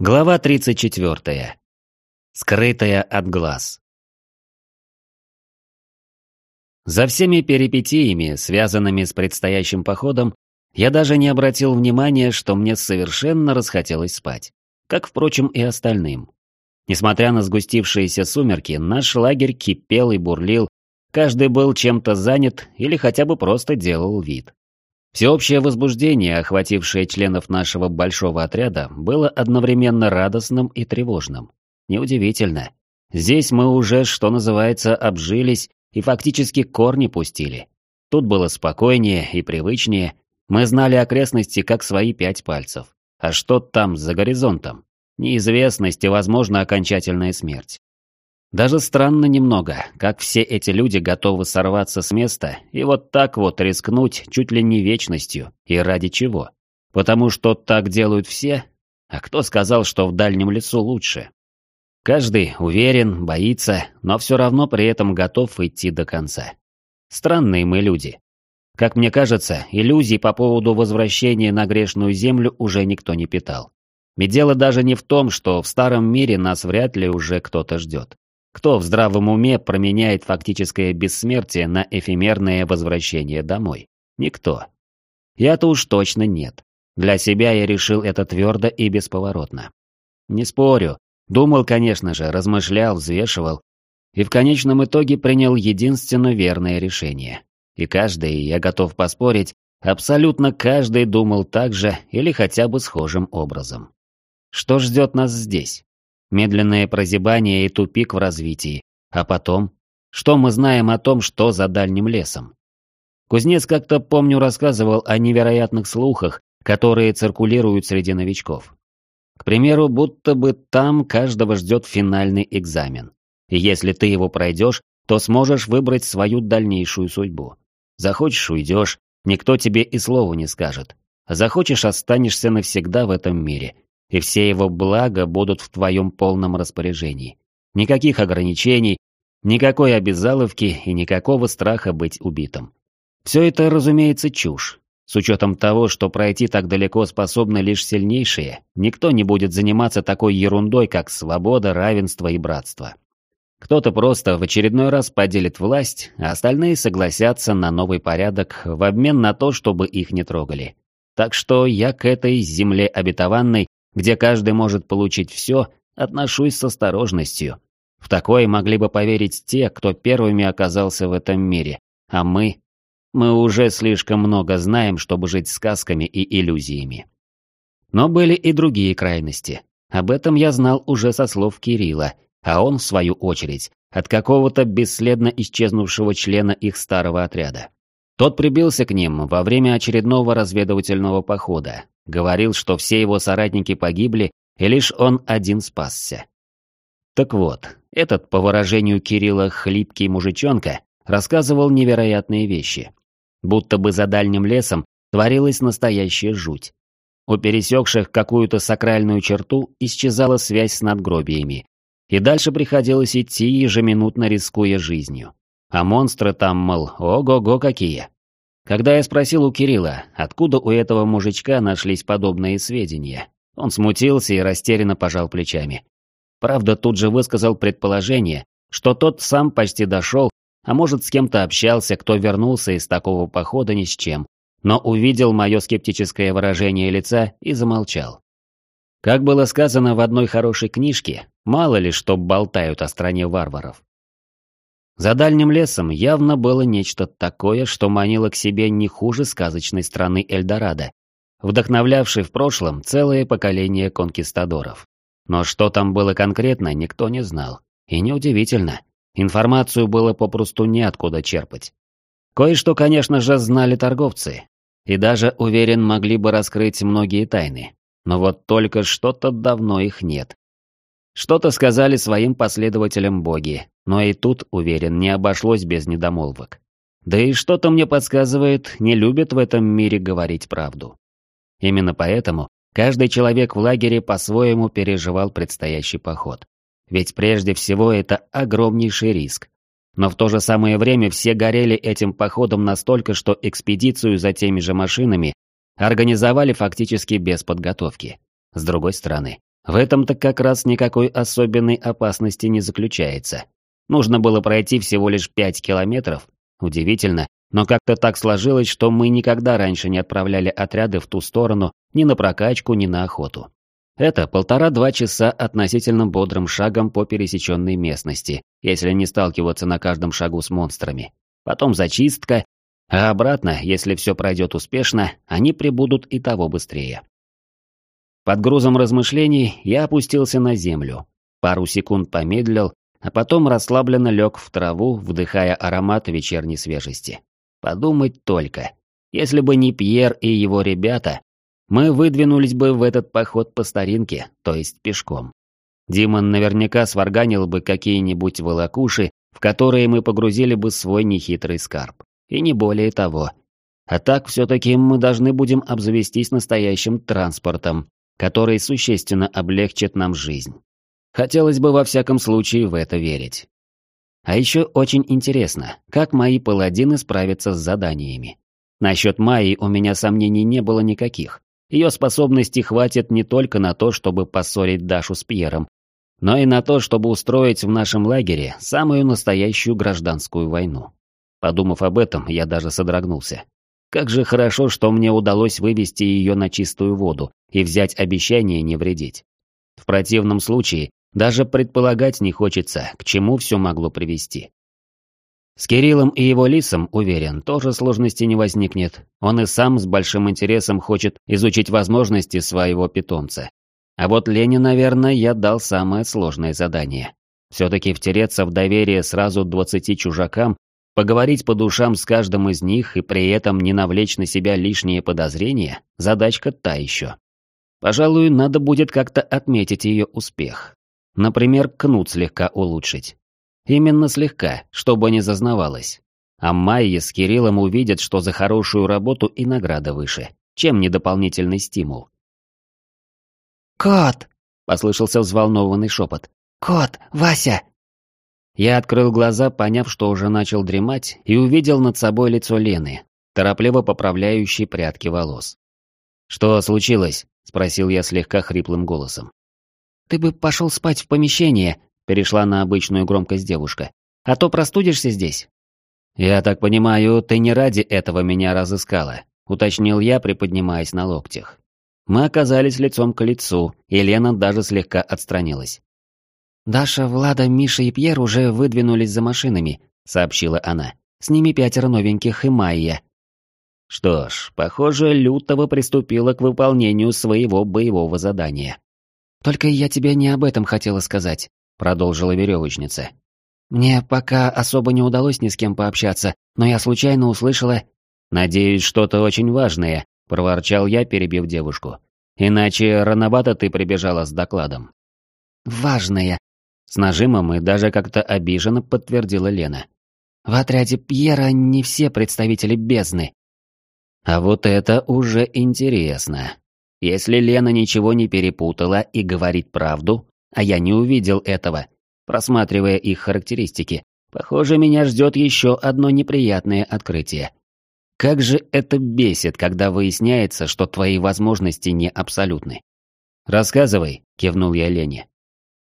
Глава 34. Скрытая от глаз. За всеми перипетиями, связанными с предстоящим походом, я даже не обратил внимания, что мне совершенно расхотелось спать. Как, впрочем, и остальным. Несмотря на сгустившиеся сумерки, наш лагерь кипел и бурлил, каждый был чем-то занят или хотя бы просто делал вид. Всеобщее возбуждение, охватившее членов нашего большого отряда, было одновременно радостным и тревожным. Неудивительно. Здесь мы уже, что называется, обжились и фактически корни пустили. Тут было спокойнее и привычнее. Мы знали окрестности как свои пять пальцев. А что там за горизонтом? Неизвестность и, возможно, окончательная смерть. Даже странно немного, как все эти люди готовы сорваться с места и вот так вот рискнуть чуть ли не вечностью. И ради чего? Потому что так делают все? А кто сказал, что в дальнем лесу лучше? Каждый уверен, боится, но все равно при этом готов идти до конца. Странные мы люди. Как мне кажется, иллюзий по поводу возвращения на грешную землю уже никто не питал. Ведь дело даже не в том, что в старом мире нас вряд ли уже кто-то ждет. Кто в здравом уме променяет фактическое бессмертие на эфемерное возвращение домой? Никто. Я-то уж точно нет. Для себя я решил это твердо и бесповоротно. Не спорю. Думал, конечно же, размышлял, взвешивал. И в конечном итоге принял единственно верное решение. И каждый, я готов поспорить, абсолютно каждый думал так же или хотя бы схожим образом. Что ждет нас здесь? Медленное прозябание и тупик в развитии. А потом? Что мы знаем о том, что за дальним лесом? Кузнец как-то, помню, рассказывал о невероятных слухах, которые циркулируют среди новичков. К примеру, будто бы там каждого ждет финальный экзамен. И если ты его пройдешь, то сможешь выбрать свою дальнейшую судьбу. Захочешь – уйдешь, никто тебе и слова не скажет. Захочешь – останешься навсегда в этом мире – и все его блага будут в твоем полном распоряжении. Никаких ограничений, никакой обязаловки и никакого страха быть убитым. Все это, разумеется, чушь. С учетом того, что пройти так далеко способны лишь сильнейшие, никто не будет заниматься такой ерундой, как свобода, равенство и братство. Кто-то просто в очередной раз поделит власть, а остальные согласятся на новый порядок в обмен на то, чтобы их не трогали. Так что я к этой земле обетованной где каждый может получить все, отношусь с осторожностью. В такое могли бы поверить те, кто первыми оказался в этом мире, а мы... Мы уже слишком много знаем, чтобы жить сказками и иллюзиями. Но были и другие крайности. Об этом я знал уже со слов Кирилла, а он, в свою очередь, от какого-то бесследно исчезнувшего члена их старого отряда. Тот прибился к ним во время очередного разведывательного похода, Говорил, что все его соратники погибли, и лишь он один спасся. Так вот, этот, по выражению Кирилла, хлипкий мужичонка, рассказывал невероятные вещи. Будто бы за дальним лесом творилась настоящая жуть. У пересекших какую-то сакральную черту исчезала связь с надгробиями, и дальше приходилось идти, ежеминутно рискуя жизнью. А монстры там, мол, ого-го какие. Когда я спросил у Кирилла, откуда у этого мужичка нашлись подобные сведения, он смутился и растерянно пожал плечами. Правда, тут же высказал предположение, что тот сам почти дошел, а может с кем-то общался, кто вернулся из такого похода ни с чем, но увидел мое скептическое выражение лица и замолчал. Как было сказано в одной хорошей книжке, мало ли что болтают о стране варваров. За дальним лесом явно было нечто такое, что манило к себе не хуже сказочной страны Эльдорадо, вдохновлявшей в прошлом целое поколение конкистадоров. Но что там было конкретно, никто не знал. И неудивительно, информацию было попросту неоткуда черпать. Кое-что, конечно же, знали торговцы, и даже, уверен, могли бы раскрыть многие тайны. Но вот только что-то давно их нет, что-то сказали своим последователям боги, но и тут, уверен, не обошлось без недомолвок. Да и что-то мне подсказывает, не любят в этом мире говорить правду. Именно поэтому каждый человек в лагере по-своему переживал предстоящий поход. Ведь прежде всего это огромнейший риск. Но в то же самое время все горели этим походом настолько, что экспедицию за теми же машинами организовали фактически без подготовки. С другой стороны, В этом-то как раз никакой особенной опасности не заключается. Нужно было пройти всего лишь пять километров. Удивительно, но как-то так сложилось, что мы никогда раньше не отправляли отряды в ту сторону ни на прокачку, ни на охоту. Это полтора-два часа относительно бодрым шагом по пересеченной местности, если не сталкиваться на каждом шагу с монстрами. Потом зачистка, а обратно, если все пройдет успешно, они прибудут и того быстрее. Под грузом размышлений я опустился на землю. Пару секунд помедлил, а потом расслабленно лег в траву, вдыхая аромат вечерней свежести. Подумать только. Если бы не Пьер и его ребята, мы выдвинулись бы в этот поход по старинке, то есть пешком. Димон наверняка сварганил бы какие-нибудь волокуши, в которые мы погрузили бы свой нехитрый скарб. И не более того. А так все-таки мы должны будем обзавестись настоящим транспортом, который существенно облегчит нам жизнь. Хотелось бы во всяком случае в это верить. А еще очень интересно, как мои паладины справятся с заданиями. Насчет Майи у меня сомнений не было никаких. Ее способностей хватит не только на то, чтобы поссорить Дашу с Пьером, но и на то, чтобы устроить в нашем лагере самую настоящую гражданскую войну. Подумав об этом, я даже содрогнулся. Как же хорошо, что мне удалось вывести ее на чистую воду и взять обещание не вредить. В противном случае даже предполагать не хочется, к чему все могло привести. С Кириллом и его лисом, уверен, тоже сложности не возникнет. Он и сам с большим интересом хочет изучить возможности своего питомца. А вот Лене, наверное, я дал самое сложное задание. Все-таки втереться в доверие сразу двадцати чужакам Поговорить по душам с каждым из них и при этом не навлечь на себя лишние подозрения – задачка та еще. Пожалуй, надо будет как-то отметить ее успех. Например, кнут слегка улучшить. Именно слегка, чтобы не зазнавалось. А Майя с Кириллом увидят, что за хорошую работу и награда выше, чем не дополнительный стимул. «Кот!» — послышался взволнованный шепот. «Кот! Вася! Я открыл глаза, поняв, что уже начал дремать, и увидел над собой лицо Лены, торопливо поправляющей прядки волос. «Что случилось?» – спросил я слегка хриплым голосом. «Ты бы пошел спать в помещение», – перешла на обычную громкость девушка. «А то простудишься здесь». «Я так понимаю, ты не ради этого меня разыскала», – уточнил я, приподнимаясь на локтях. Мы оказались лицом к лицу, и Лена даже слегка отстранилась. «Даша, Влада, Миша и Пьер уже выдвинулись за машинами», — сообщила она. «С ними пятеро новеньких и Майя». Что ж, похоже, Лютова приступила к выполнению своего боевого задания. «Только я тебе не об этом хотела сказать», — продолжила веревочница. «Мне пока особо не удалось ни с кем пообщаться, но я случайно услышала...» «Надеюсь, что-то очень важное», — проворчал я, перебив девушку. «Иначе рановато ты прибежала с докладом». «Важное», с нажимом и даже как-то обиженно подтвердила Лена. В отряде Пьера не все представители бездны. А вот это уже интересно. Если Лена ничего не перепутала и говорит правду, а я не увидел этого, просматривая их характеристики, похоже, меня ждет еще одно неприятное открытие. Как же это бесит, когда выясняется, что твои возможности не абсолютны. «Рассказывай», — кивнул я Лене.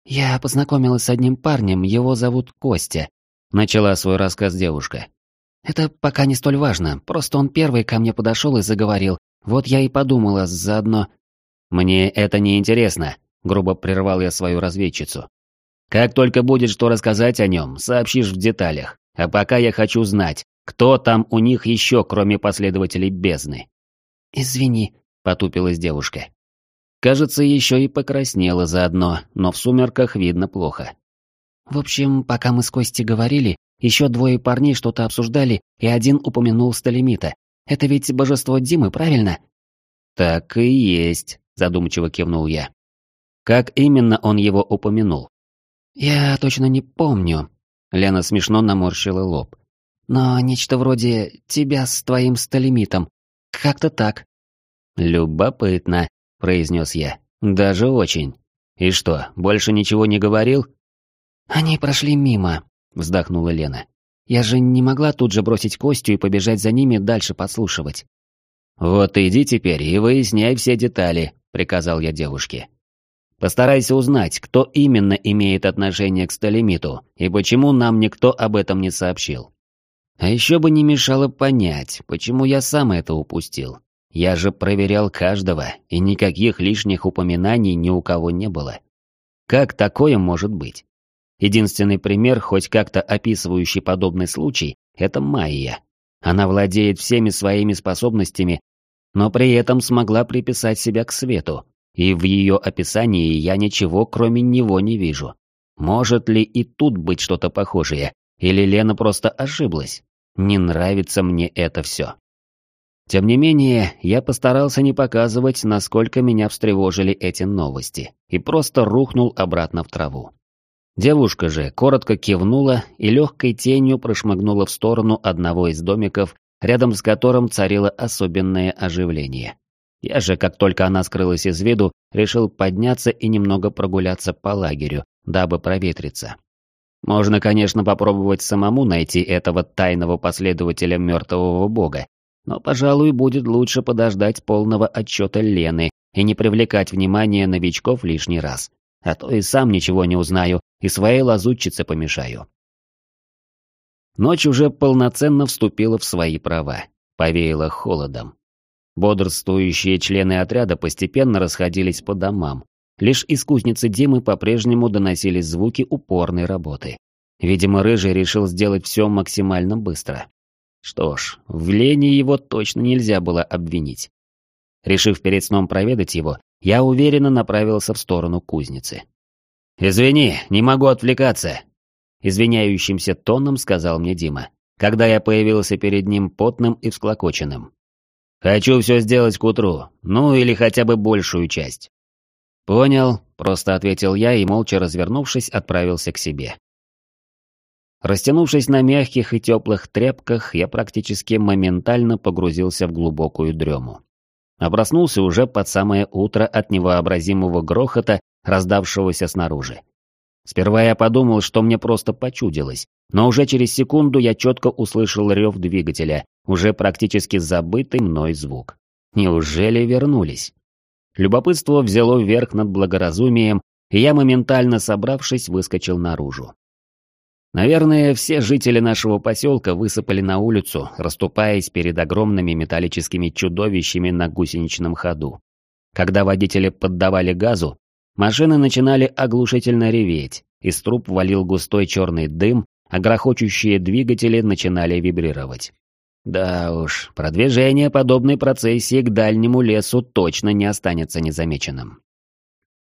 «Я познакомилась с одним парнем, его зовут Костя», — начала свой рассказ девушка. «Это пока не столь важно, просто он первый ко мне подошел и заговорил. Вот я и подумала заодно...» «Мне это не интересно», — грубо прервал я свою разведчицу. «Как только будет что рассказать о нем, сообщишь в деталях. А пока я хочу знать, кто там у них еще, кроме последователей бездны». «Извини», — потупилась девушка. Кажется, еще и покраснела заодно, но в сумерках видно плохо. В общем, пока мы с Костей говорили, еще двое парней что-то обсуждали, и один упомянул Сталимита. Это ведь божество Димы, правильно? Так и есть, задумчиво кивнул я. Как именно он его упомянул? Я точно не помню. Лена смешно наморщила лоб. Но нечто вроде тебя с твоим Сталимитом. Как-то так. Любопытно. — произнес я. «Даже очень. И что, больше ничего не говорил?» «Они прошли мимо», — вздохнула Лена. «Я же не могла тут же бросить Костю и побежать за ними дальше подслушивать». «Вот иди теперь и выясняй все детали», — приказал я девушке. Постарайся узнать, кто именно имеет отношение к сталимиту и почему нам никто об этом не сообщил. А еще бы не мешало понять, почему я сам это упустил. Я же проверял каждого, и никаких лишних упоминаний ни у кого не было. Как такое может быть? Единственный пример, хоть как-то описывающий подобный случай, это Майя. Она владеет всеми своими способностями, но при этом смогла приписать себя к свету, и в ее описании я ничего кроме него не вижу. Может ли и тут быть что-то похожее, или Лена просто ошиблась? Не нравится мне это все. Тем не менее, я постарался не показывать, насколько меня встревожили эти новости, и просто рухнул обратно в траву. Девушка же коротко кивнула и легкой тенью прошмыгнула в сторону одного из домиков, рядом с которым царило особенное оживление. Я же, как только она скрылась из виду, решил подняться и немного прогуляться по лагерю, дабы проветриться. Можно, конечно, попробовать самому найти этого тайного последователя мертвого бога, но, пожалуй, будет лучше подождать полного отчета Лены и не привлекать внимание новичков лишний раз. А то и сам ничего не узнаю, и своей лазутчице помешаю. Ночь уже полноценно вступила в свои права, повеяла холодом. Бодрствующие члены отряда постепенно расходились по домам. Лишь из кузницы Димы по-прежнему доносились звуки упорной работы. Видимо, Рыжий решил сделать все максимально быстро. Что ж, в лени его точно нельзя было обвинить. Решив перед сном проведать его, я уверенно направился в сторону кузницы. «Извини, не могу отвлекаться», — извиняющимся тоном сказал мне Дима, когда я появился перед ним потным и всклокоченным. Хочу все сделать к утру, ну или хотя бы большую часть. Понял, просто ответил я и, молча развернувшись, отправился к себе. Растянувшись на мягких и теплых тряпках, я практически моментально погрузился в глубокую дрему. Оброснулся уже под самое утро от невообразимого грохота, раздавшегося снаружи. Сперва я подумал, что мне просто почудилось, но уже через секунду я четко услышал рев двигателя, уже практически забытый мной звук. Неужели вернулись? Любопытство взяло верх над благоразумием, и я, моментально собравшись, выскочил наружу. Наверное, все жители нашего поселка высыпали на улицу, расступаясь перед огромными металлическими чудовищами на гусеничном ходу. Когда водители поддавали газу, машины начинали оглушительно реветь, из труб валил густой черный дым, а грохочущие двигатели начинали вибрировать. Да уж, продвижение подобной процессии к дальнему лесу точно не останется незамеченным.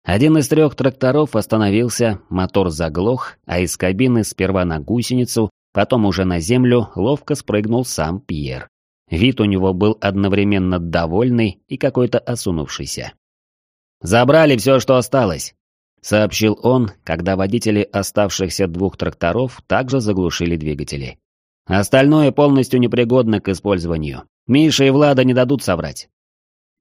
Один из трех тракторов остановился, мотор заглох, а из кабины сперва на гусеницу, потом уже на землю ловко спрыгнул сам Пьер. Вид у него был одновременно довольный и какой-то осунувшийся. «Забрали все, что осталось», — сообщил он, когда водители оставшихся двух тракторов также заглушили двигатели. Остальное полностью непригодно к использованию. Миша и Влада не дадут соврать.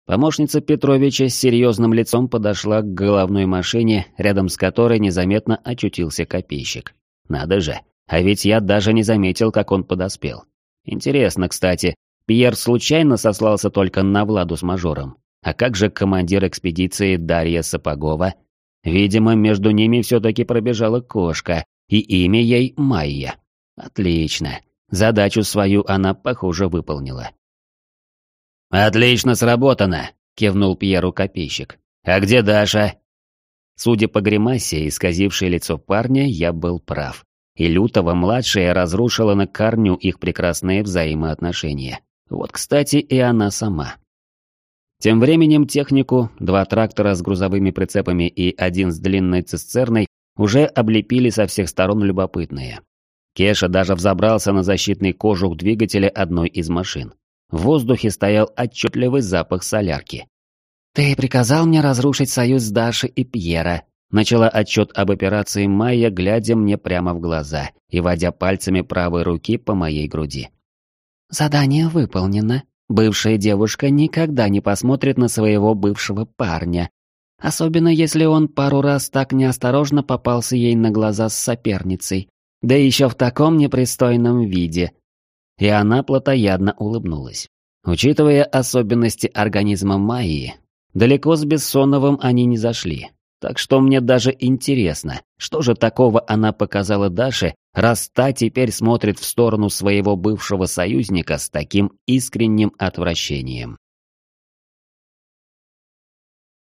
Помощница Петровича с серьезным лицом подошла к головной машине, рядом с которой незаметно очутился копейщик. Надо же, а ведь я даже не заметил, как он подоспел. Интересно, кстати, Пьер случайно сослался только на Владу с мажором. А как же командир экспедиции Дарья Сапогова? Видимо, между ними все-таки пробежала кошка, и имя ей Майя. Отлично. Задачу свою она, похоже, выполнила. «Отлично сработано!» — кивнул Пьеру копейщик. «А где Даша?» Судя по гримасе, исказившей лицо парня, я был прав. И Лютова-младшая разрушила на корню их прекрасные взаимоотношения. Вот, кстати, и она сама. Тем временем технику, два трактора с грузовыми прицепами и один с длинной цистерной уже облепили со всех сторон любопытные. Кеша даже взобрался на защитный кожух двигателя одной из машин. В воздухе стоял отчетливый запах солярки. «Ты приказал мне разрушить союз с Дашей и Пьера», начала отчет об операции Майя, глядя мне прямо в глаза и водя пальцами правой руки по моей груди. «Задание выполнено. Бывшая девушка никогда не посмотрит на своего бывшего парня, особенно если он пару раз так неосторожно попался ей на глаза с соперницей. Да еще в таком непристойном виде. И она плотоядно улыбнулась. Учитывая особенности организма Майи, далеко с Бессоновым они не зашли. Так что мне даже интересно, что же такого она показала Даше, раз та теперь смотрит в сторону своего бывшего союзника с таким искренним отвращением.